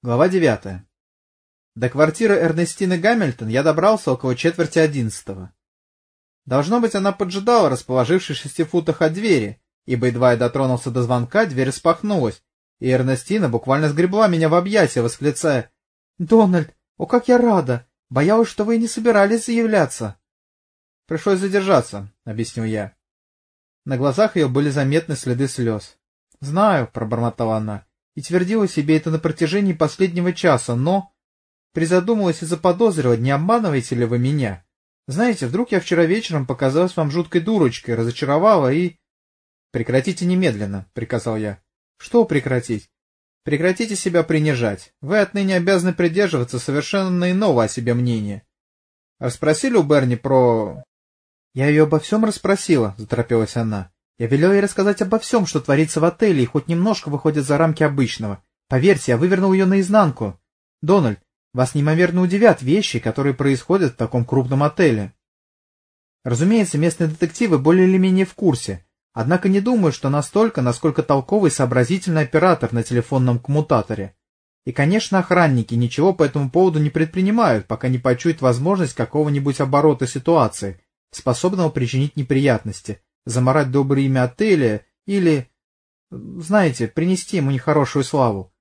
Глава девятая. До квартиры Эрнестины Гамильтон я добрался около четверти одиннадцатого. Должно быть, она поджидала, расположившись в шести футах от двери, ибо едва я дотронулся до звонка, дверь распахнулась, и Эрнестина буквально сгребла меня в объятия, восклицая «Дональд, о, как я рада! Боялась, что вы не собирались заявляться!» «Пришлось задержаться», — объяснил я. На глазах ее были заметны следы слез. «Знаю», — пробормотала она, и твердила себе это на протяжении последнего часа, но... Призадумалась и заподозрила, не обманываете ли вы меня? Знаете, вдруг я вчера вечером показалась вам жуткой дурочкой, разочаровала и... Прекратите немедленно, — приказал я. Что прекратить? Прекратите себя принижать. Вы отныне обязаны придерживаться совершенно иного о себе мнения. Расспросили у Берни про... Я ее обо всем расспросила, — заторопилась она. Я велел ей рассказать обо всем, что творится в отеле, и хоть немножко выходит за рамки обычного. Поверьте, я вывернул ее наизнанку. Дональд, вас неимоверно удивят вещи, которые происходят в таком крупном отеле. Разумеется, местные детективы более или менее в курсе, однако не думаю, что настолько, насколько толковый сообразительный оператор на телефонном коммутаторе. И, конечно, охранники ничего по этому поводу не предпринимают, пока не почуют возможность какого-нибудь оборота ситуации, способного причинить неприятности, заморать доброе имя отеля или, знаете, принести ему нехорошую славу.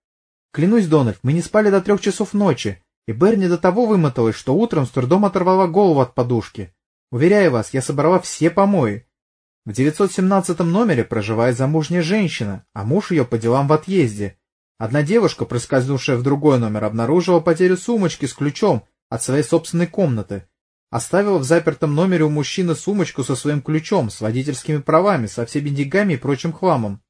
Клянусь, Дональд, мы не спали до трех часов ночи, и Берни до того вымоталась, что утром с трудом оторвала голову от подушки. Уверяю вас, я собрала все помои. В 917 номере проживает замужняя женщина, а муж ее по делам в отъезде. Одна девушка, проскользнувшая в другой номер, обнаружила потерю сумочки с ключом от своей собственной комнаты. Оставила в запертом номере у мужчины сумочку со своим ключом, с водительскими правами, со всеми деньгами и прочим хламом.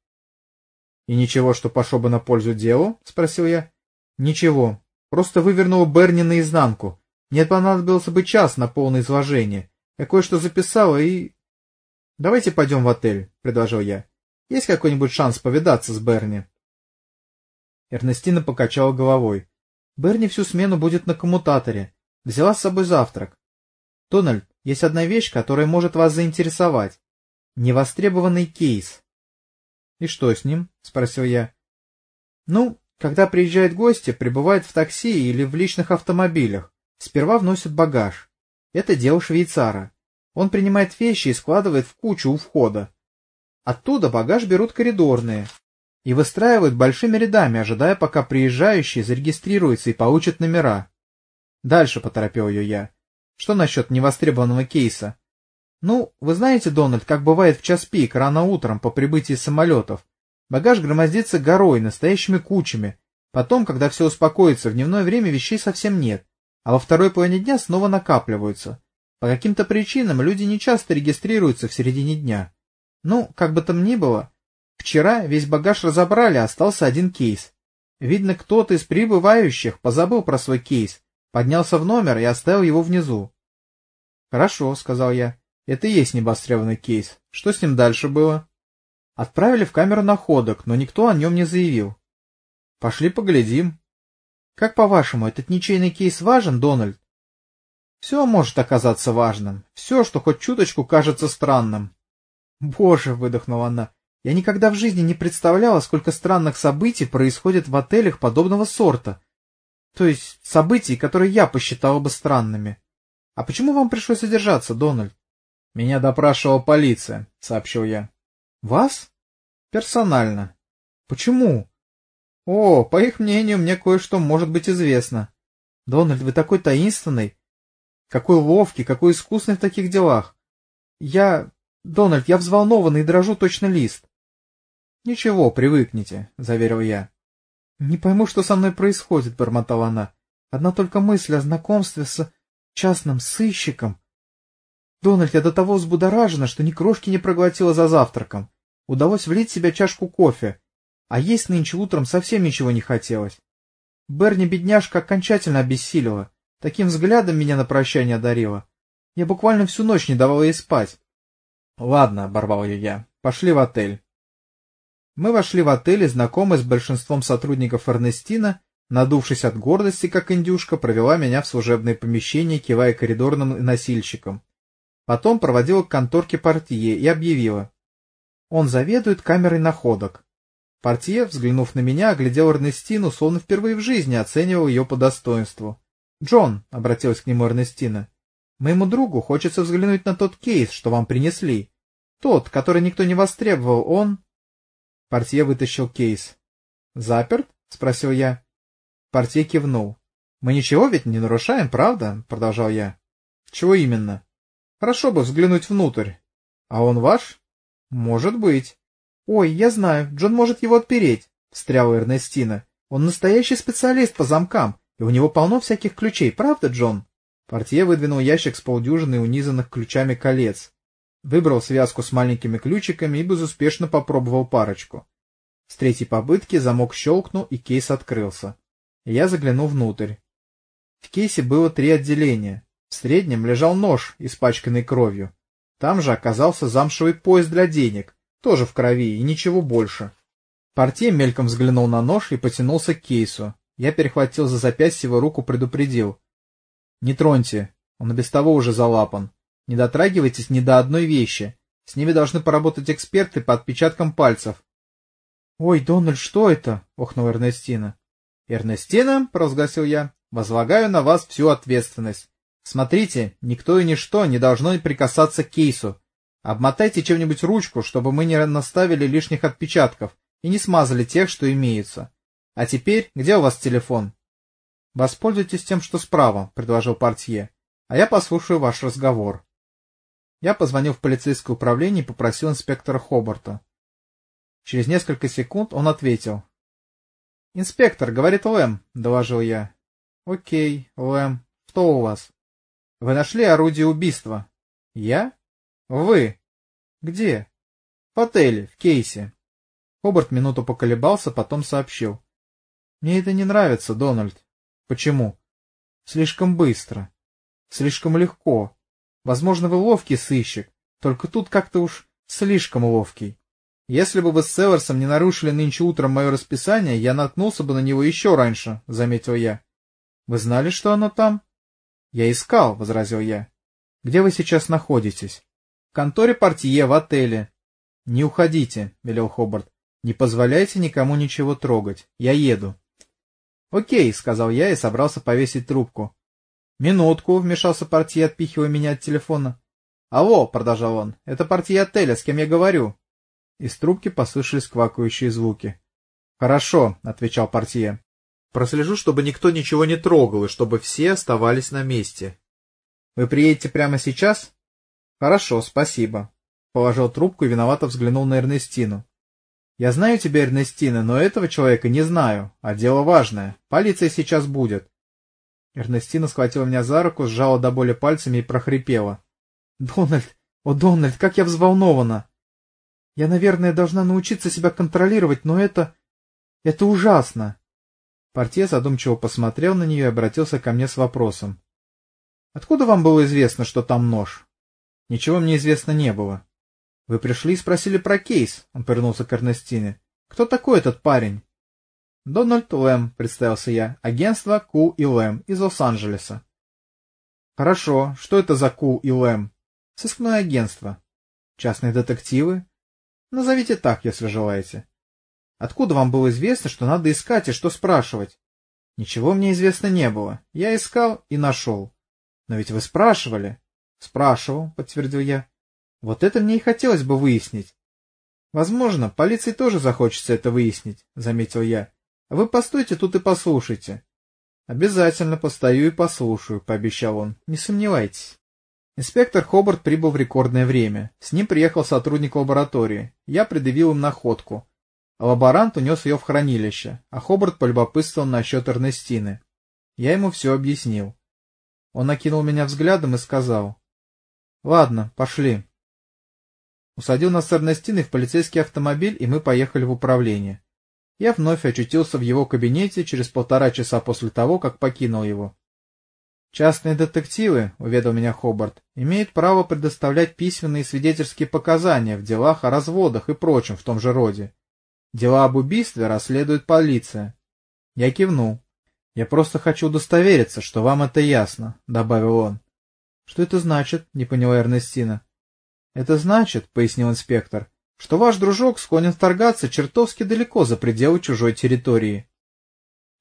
— И ничего, что пошло бы на пользу делу? — спросил я. — Ничего. Просто вывернула Берни наизнанку. Мне понадобился бы час на полное изложение. Я кое-что записала и... — Давайте пойдем в отель, — предложил я. — Есть какой-нибудь шанс повидаться с Берни? Эрнестина покачала головой. Берни всю смену будет на коммутаторе. Взяла с собой завтрак. — Дональд, есть одна вещь, которая может вас заинтересовать. Невостребованный кейс. — И что с ним? — спросил я. — Ну, когда приезжают гости, прибывают в такси или в личных автомобилях. Сперва вносят багаж. Это дело швейцара. Он принимает вещи и складывает в кучу у входа. Оттуда багаж берут коридорные и выстраивают большими рядами, ожидая, пока приезжающие зарегистрируются и получат номера. Дальше поторопил ее я. Что насчет невостребованного кейса? Ну, вы знаете, Дональд, как бывает в час пик, рано утром по прибытии самолетов. Багаж громоздится горой, настоящими кучами. Потом, когда все успокоится, в дневное время вещей совсем нет, а во второй половине дня снова накапливаются. По каким-то причинам люди не часто регистрируются в середине дня. Ну, как бы там ни было, вчера весь багаж разобрали, остался один кейс. Видно, кто-то из прибывающих позабыл про свой кейс, поднялся в номер и оставил его внизу. — Хорошо, — сказал я. — Это и есть небостребный кейс. Что с ним дальше было? Отправили в камеру находок, но никто о нем не заявил. — Пошли поглядим. — Как по-вашему, этот ничейный кейс важен, Дональд? — Все может оказаться важным. Все, что хоть чуточку кажется странным. — Боже, — выдохнула она, — я никогда в жизни не представляла, сколько странных событий происходит в отелях подобного сорта. То есть событий, которые я посчитала бы странными. А почему вам пришлось задержаться, Дональд? — Меня допрашивала полиция, — сообщил я. — Вас? — Персонально. — Почему? — О, по их мнению, мне кое-что может быть известно. Дональд, вы такой таинственный. Какой ловкий, какой искусный в таких делах. Я... Дональд, я взволнованный и дрожу точно лист. — Ничего, привыкните, — заверил я. — Не пойму, что со мной происходит, — бормотала она. Одна только мысль о знакомстве с частным сыщиком. Дональд, я до того взбудоражена, что ни крошки не проглотила за завтраком. Удалось влить в себя чашку кофе, а есть нынче утром совсем ничего не хотелось. Берни, бедняжка, окончательно обессилила. Таким взглядом меня на прощание одарила. Я буквально всю ночь не давала ей спать. — Ладно, — оборвал ее я, — пошли в отель. Мы вошли в отель и, знакомый с большинством сотрудников Эрнестина, надувшись от гордости, как индюшка, провела меня в служебное помещение, кивая коридорным носильщикам. Потом проводила к конторке портье и объявила. Он заведует камерой находок. Портье, взглянув на меня, оглядел Эрнестину, словно впервые в жизни оценивал ее по достоинству. «Джон», — обратилась к нему Эрнестина, — «моему другу хочется взглянуть на тот кейс, что вам принесли. Тот, который никто не востребовал, он...» Портье вытащил кейс. «Заперт?» — спросил я. Портье кивнул. «Мы ничего ведь не нарушаем, правда?» — продолжал я. «Чего именно?» «Хорошо бы взглянуть внутрь». «А он ваш?» «Может быть». «Ой, я знаю, Джон может его отпереть», — встряла Эрнестина. «Он настоящий специалист по замкам, и у него полно всяких ключей, правда, Джон?» Портье выдвинул ящик с полдюжины унизанных ключами колец, выбрал связку с маленькими ключиками и безуспешно попробовал парочку. С третьей попытки замок щелкнул, и кейс открылся. Я заглянул внутрь. В кейсе было три отделения. В среднем лежал нож, испачканный кровью. Там же оказался замшевый пояс для денег, тоже в крови, и ничего больше. Портье мельком взглянул на нож и потянулся к кейсу. Я перехватил за запястье его руку, предупредил. — Не троньте, он и без того уже залапан. Не дотрагивайтесь ни до одной вещи. С ними должны поработать эксперты по отпечаткам пальцев. — Ой, Дональд, что это? — охнула Эрнестина. — Эрнестина, — провозгласил я, — возлагаю на вас всю ответственность. Смотрите, никто и ничто не должно прикасаться к кейсу. Обмотайте чем-нибудь ручку, чтобы мы не наставили лишних отпечатков и не смазали тех, что имеются. А теперь, где у вас телефон? — Воспользуйтесь тем, что справа, — предложил портье, — а я послушаю ваш разговор. Я позвонил в полицейское управление и попросил инспектора Хобарта. Через несколько секунд он ответил. — Инспектор, — говорит Лэм, — доложил я. — Окей, Лэм, что у вас? — Вы нашли орудие убийства. — Я? — Вы. — Где? — В отеле, в кейсе. Хобарт минуту поколебался, потом сообщил. — Мне это не нравится, Дональд. — Почему? — Слишком быстро. Слишком легко. Возможно, вы ловкий сыщик, только тут как-то уж слишком ловкий. Если бы вы с Селлерсом не нарушили нынче утром мое расписание, я наткнулся бы на него еще раньше, — заметил я. — Вы знали, что оно там? — Я искал, — возразил я. — Где вы сейчас находитесь? — В конторе портье в отеле. — Не уходите, — велел Хобарт. — Не позволяйте никому ничего трогать. Я еду. — Окей, — сказал я и собрался повесить трубку. — Минутку, — вмешался портье, отпихивая меня от телефона. — Алло, — продолжал он, — это портье отеля, с кем я говорю? Из трубки послышались квакающие звуки. — Хорошо, — отвечал портье. — Прослежу, чтобы никто ничего не трогал и чтобы все оставались на месте. — Вы приедете прямо сейчас? — Хорошо, спасибо. Положил трубку и виновато взглянул на Эрнестину. — Я знаю тебя, Эрнестина, но этого человека не знаю, а дело важное. Полиция сейчас будет. Эрнестина схватила меня за руку, сжала до боли пальцами и прохрипела. — Дональд, о, Дональд, как я взволнована! Я, наверное, должна научиться себя контролировать, но это... это ужасно. Портье задумчиво посмотрел на нее и обратился ко мне с вопросом. — Откуда вам было известно, что там нож? — Ничего мне известно не было. — Вы пришли и спросили про кейс, — он повернулся к Эрнестине. — Кто такой этот парень? Дональд Лэм, представился я, агентство Ку и Лэм из Лос-Анджелеса. Хорошо, что это за Ку и Лэм? Сыскное агентство. Частные детективы? Назовите так, если желаете. Откуда вам было известно, что надо искать и что спрашивать? Ничего мне известно не было. Я искал и нашел. Но ведь вы спрашивали. Спрашивал, подтвердил я. Вот это мне и хотелось бы выяснить. Возможно, полиции тоже захочется это выяснить, заметил я. Вы постойте тут и послушайте. Обязательно постою и послушаю, пообещал он. Не сомневайтесь. Инспектор Хобарт прибыл в рекордное время. С ним приехал сотрудник лаборатории. Я предъявил им находку. лаборант унес ее в хранилище, а Хобарт полюбопытствовал насчет Эрнестины. Я ему все объяснил. Он накинул меня взглядом и сказал. — Ладно, пошли. Усадил нас с Эрнестиной в полицейский автомобиль, и мы поехали в управление я вновь очутился в его кабинете через полтора часа после того, как покинул его. «Частные детективы», — уведал меня Хобарт, — «имеют право предоставлять письменные свидетельские показания в делах о разводах и прочем в том же роде. Дела об убийстве расследует полиция». Я кивнул. «Я просто хочу удостовериться, что вам это ясно», — добавил он. «Что это значит?» — не поняла Эрнестина. «Это значит», — пояснил инспектор, что ваш дружок склонен вторгаться чертовски далеко за пределы чужой территории.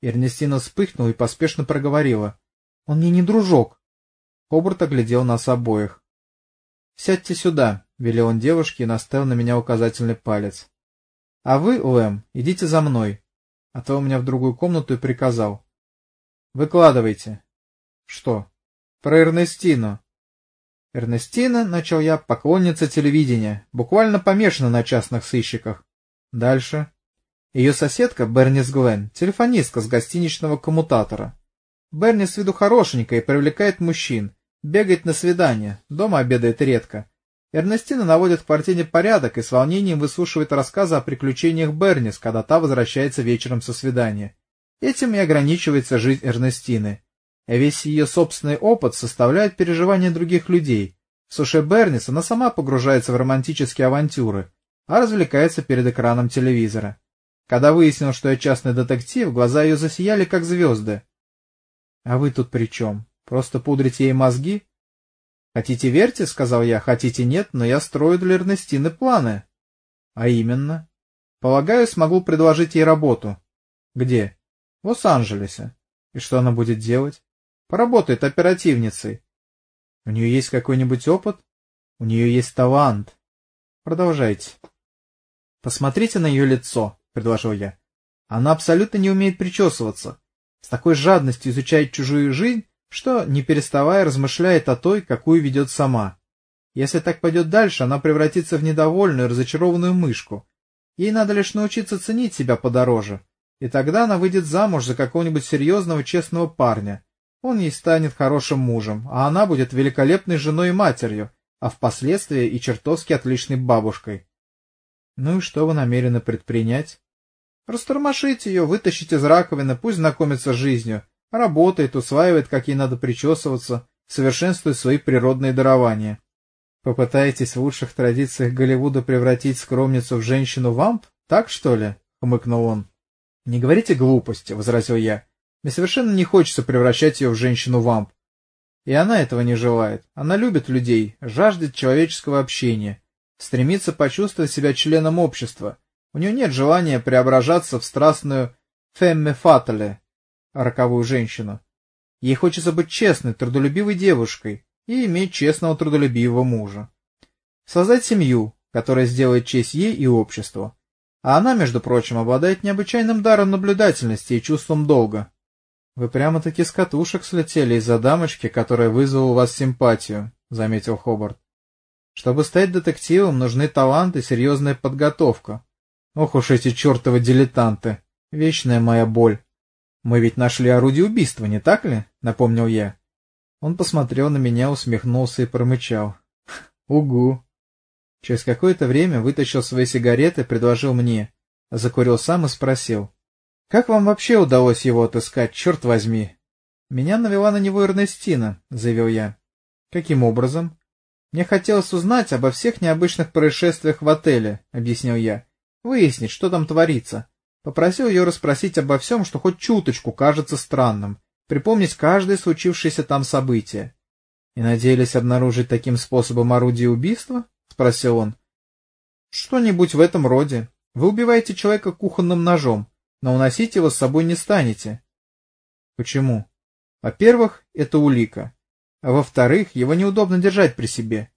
Эрнестина вспыхнула и поспешно проговорила. — Он мне не дружок. Хобарт оглядел нас обоих. — Сядьте сюда, — велел он девушке и наставил на меня указательный палец. — А вы, Уэм, идите за мной. Отвел меня в другую комнату и приказал. — Выкладывайте. — Что? — Про Эрнестину. Эрнестина, — начал я, — поклонница телевидения, буквально помешана на частных сыщиках. Дальше. Ее соседка, Бернис Гленн, телефонистка с гостиничного коммутатора. Берни с виду хорошенькая и привлекает мужчин, бегает на свидания, дома обедает редко. Эрнестина наводит в квартире порядок и с волнением выслушивает рассказы о приключениях Бернис, когда та возвращается вечером со свидания. Этим и ограничивается жизнь Эрнестины. Весь ее собственный опыт составляет переживания других людей. В суше Бернис она сама погружается в романтические авантюры, а развлекается перед экраном телевизора. Когда выяснил, что я частный детектив, глаза ее засияли, как звезды. — А вы тут при чем? Просто пудрите ей мозги? — Хотите верьте, — сказал я, — хотите нет, но я строю для Эрнестины планы. — А именно? — Полагаю, смогу предложить ей работу. — Где? — В Лос-Анджелесе. — И что она будет делать? — Поработает оперативницей. — У нее есть какой-нибудь опыт? — У нее есть талант. — Продолжайте. — Посмотрите на ее лицо предложил я. Она абсолютно не умеет причесываться, с такой жадностью изучает чужую жизнь, что, не переставая, размышляет о той, какую ведет сама. Если так пойдет дальше, она превратится в недовольную, разочарованную мышку. Ей надо лишь научиться ценить себя подороже, и тогда она выйдет замуж за какого-нибудь серьезного, честного парня. Он ей станет хорошим мужем, а она будет великолепной женой и матерью, а впоследствии и чертовски отличной бабушкой. Ну и что вы намерены предпринять? Растормошить ее, вытащить из раковины, пусть знакомится с жизнью, работает, усваивает, как ей надо причесываться, совершенствует свои природные дарования. Попытаетесь в лучших традициях Голливуда превратить скромницу в женщину-вамп? Так, что ли? — хмыкнул он. — Не говорите глупости, — возразил я. Мне совершенно не хочется превращать ее в женщину-вамп. И она этого не желает. Она любит людей, жаждет человеческого общения, стремится почувствовать себя членом общества, у нее нет желания преображаться в страстную фемме фатале, роковую женщину. Ей хочется быть честной, трудолюбивой девушкой и иметь честного трудолюбивого мужа. Создать семью, которая сделает честь ей и обществу. А она, между прочим, обладает необычайным даром наблюдательности и чувством долга. Вы прямо-таки с катушек слетели из-за дамочки, которая вызвала у вас симпатию, — заметил Хобарт. Чтобы стать детективом, нужны талант и серьезная подготовка. Ох уж эти чертовы дилетанты. Вечная моя боль. Мы ведь нашли орудие убийства, не так ли? Напомнил я. Он посмотрел на меня, усмехнулся и промычал. Угу. Через какое-то время вытащил свои сигареты, предложил мне. Закурил сам и спросил. Как вам вообще удалось его отыскать, черт возьми? Меня навела на него Эрнестина, заявил я. Каким образом? Мне хотелось узнать обо всех необычных происшествиях в отеле, объяснил я выяснить, что там творится. Попросил ее расспросить обо всем, что хоть чуточку кажется странным, припомнить каждое случившееся там событие. — И надеялись обнаружить таким способом орудие убийства? — спросил он. — Что-нибудь в этом роде. Вы убиваете человека кухонным ножом, но уносить его с собой не станете. — Почему? — Во-первых, это улика. А во-вторых, его неудобно держать при себе.